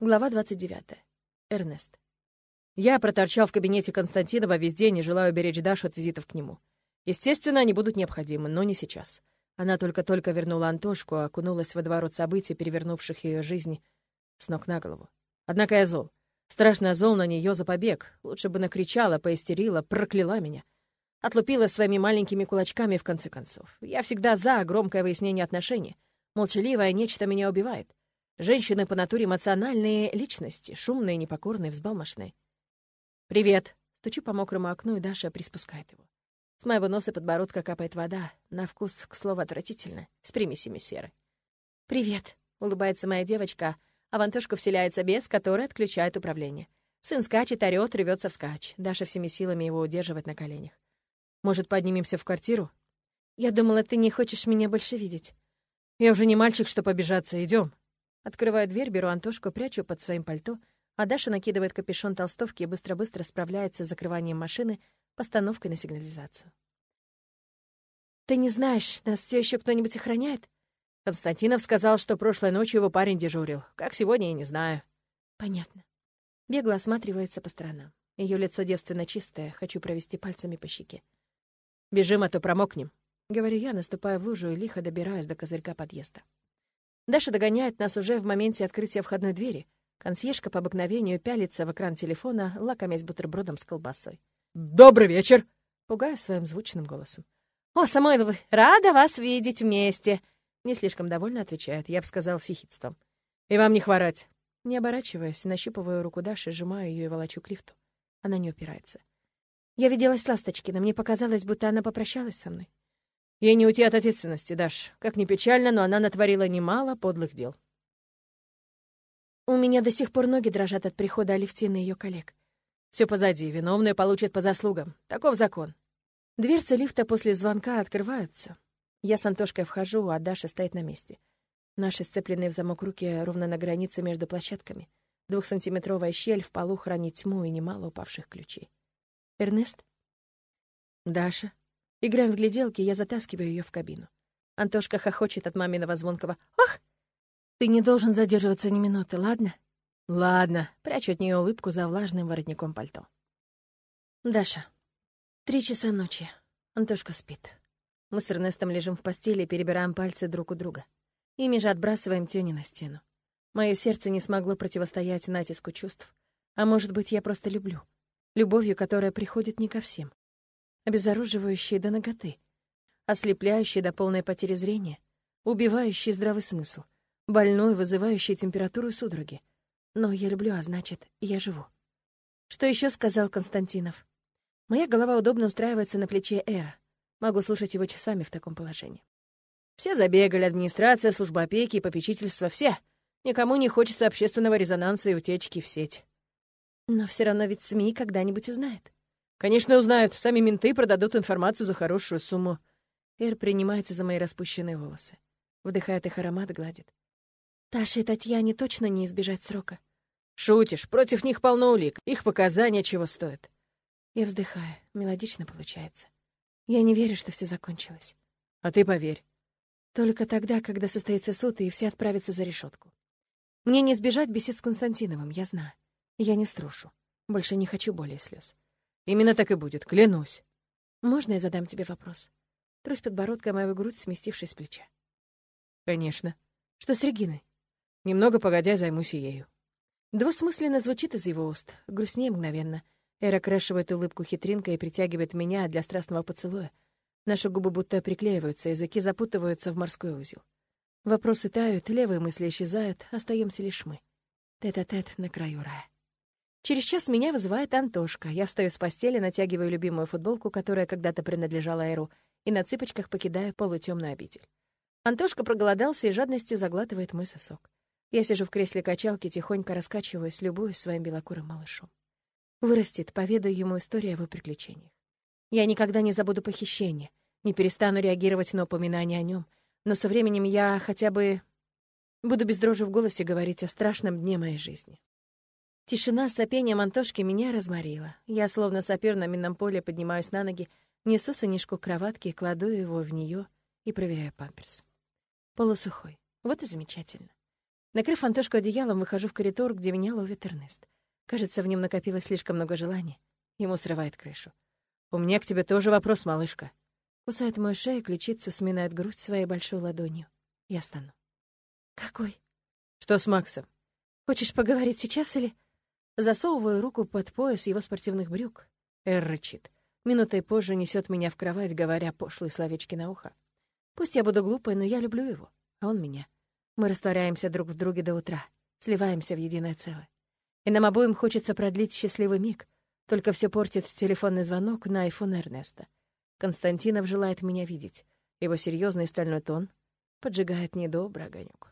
Глава 29. Эрнест. Я проторчал в кабинете Константинова весь день и желаю беречь Дашу от визитов к нему. Естественно, они будут необходимы, но не сейчас. Она только-только вернула Антошку, окунулась во дворот событий, перевернувших ее жизнь с ног на голову. Однако я зол. Страшно зол на нее за побег. Лучше бы накричала, поистерила, прокляла меня. Отлупила своими маленькими кулачками, в конце концов. Я всегда за громкое выяснение отношений. Молчаливое нечто меня убивает. Женщины по натуре эмоциональные личности, шумные, непокорные, взбалмошные. «Привет!» — стучу по мокрому окну, и Даша приспускает его. С моего носа подбородка капает вода, на вкус, к слову, отвратительно, с примесями серы. «Привет!» — улыбается моя девочка, а в Антошку вселяется бес, который отключает управление. Сын скачет, орёт, рвется вскачь. Даша всеми силами его удерживает на коленях. «Может, поднимемся в квартиру?» «Я думала, ты не хочешь меня больше видеть». «Я уже не мальчик, что побежаться. Идем. Открываю дверь, беру Антошку, прячу под своим пальто, а Даша накидывает капюшон толстовки и быстро-быстро справляется с закрыванием машины, постановкой на сигнализацию. «Ты не знаешь, нас все еще кто-нибудь охраняет?» Константинов сказал, что прошлой ночью его парень дежурил. Как сегодня, я не знаю. Понятно. Бегло осматривается по сторонам. Ее лицо девственно чистое, хочу провести пальцами по щеке. «Бежим, а то промокнем», — говорю я, наступая в лужу и лихо добираюсь до козырька подъезда. Даша догоняет нас уже в моменте открытия входной двери. Консьержка по обыкновению пялится в экран телефона, лакомясь бутербродом с колбасой. «Добрый вечер!» — пугаю своим звучным голосом. «О, Самойловы, рада вас видеть вместе!» Не слишком довольно отвечает, я бы сказал, с ехидством. «И вам не хворать!» Не оборачиваясь, нащупываю руку Даши, сжимаю ее и волочу к лифту. Она не упирается. Я виделась с Ласточкиной, мне показалось, будто она попрощалась со мной. Ей не уйти от ответственности, Даш. Как ни печально, но она натворила немало подлых дел. У меня до сих пор ноги дрожат от прихода Алевтины и ее коллег. Все позади, виновные получат по заслугам. Таков закон. Дверцы лифта после звонка открываются. Я с Антошкой вхожу, а Даша стоит на месте. Наши сцепленные в замок руки ровно на границе между площадками. Двухсантиметровая щель в полу хранит тьму и немало упавших ключей. «Эрнест?» «Даша?» Играем в гляделки, я затаскиваю ее в кабину. Антошка хохочет от маминого звонкого «Ах!» «Ты не должен задерживаться ни минуты, ладно?» «Ладно», — прячу от нее улыбку за влажным воротником пальто. «Даша, три часа ночи. Антошка спит. Мы с Эрнестом лежим в постели и перебираем пальцы друг у друга. Ими же отбрасываем тени на стену. Мое сердце не смогло противостоять натиску чувств. А может быть, я просто люблю. Любовью, которая приходит не ко всем обезоруживающие до ноготы, ослепляющие до полной потери зрения, убивающие здравый смысл, больной, вызывающий температуру и судороги. Но я люблю, а значит, я живу. Что еще сказал Константинов? Моя голова удобно устраивается на плече Эра. Могу слушать его часами в таком положении. Все забегали, администрация, служба опеки, попечительство, все. Никому не хочется общественного резонанса и утечки в сеть. Но все равно ведь СМИ когда-нибудь узнают. Конечно, узнают. Сами менты продадут информацию за хорошую сумму. Эр принимается за мои распущенные волосы. Вдыхает их аромат, гладит. Таше и Татьяне точно не избежать срока. Шутишь, против них полно улик. Их показания чего стоят. Я вздыхаю. Мелодично получается. Я не верю, что все закончилось. А ты поверь. Только тогда, когда состоится суд, и все отправятся за решетку. Мне не избежать бесед с Константиновым, я знаю. Я не струшу. Больше не хочу более слез. Именно так и будет, клянусь. Можно я задам тебе вопрос? Трусь подбородком мою грудь, сместившись с плеча. Конечно. Что с Региной? Немного погодя займусь ею. Двусмысленно звучит из его уст, грустнее мгновенно. Эра крашивает улыбку хитринкой и притягивает меня для страстного поцелуя. Наши губы будто приклеиваются, языки запутываются в морской узел. Вопросы тают, левые мысли исчезают, остаемся лишь мы. Тет-а-тет -тет на краю рая. Через час меня вызывает Антошка. Я встаю с постели, натягиваю любимую футболку, которая когда-то принадлежала Эру, и на цыпочках покидаю полутемную обитель. Антошка проголодался и жадностью заглатывает мой сосок. Я сижу в кресле качалки, тихонько раскачиваюсь, любуюсь своим белокурым малышом. Вырастет, поведаю ему историю о его приключениях. Я никогда не забуду похищение, не перестану реагировать на упоминания о нем, но со временем я хотя бы буду без дрожи в голосе говорить о страшном дне моей жизни. Тишина с сопением Антошки меня разморила. Я, словно сапер на минном поле, поднимаюсь на ноги, несу сынишку к кроватке, кладу его в нее и проверяю памперс. Полусухой. Вот и замечательно. Накрыв Антошку одеялом, выхожу в коридор, где меня ловит Эрнест. Кажется, в нем накопилось слишком много желаний. Ему срывает крышу. «У меня к тебе тоже вопрос, малышка». Кусает мою шею, ключицу, сминает грудь своей большой ладонью. Я стану. «Какой?» «Что с Максом?» «Хочешь поговорить сейчас или...» Засовываю руку под пояс его спортивных брюк. Эр рычит. Минутой позже несет меня в кровать, говоря пошлые словечки на ухо. Пусть я буду глупой, но я люблю его, а он меня. Мы растворяемся друг в друге до утра, сливаемся в единое целое. И нам обоим хочется продлить счастливый миг, только все портит телефонный звонок на айфон Эрнеста. Константинов желает меня видеть. Его серьезный стальной тон поджигает недобрый огонек.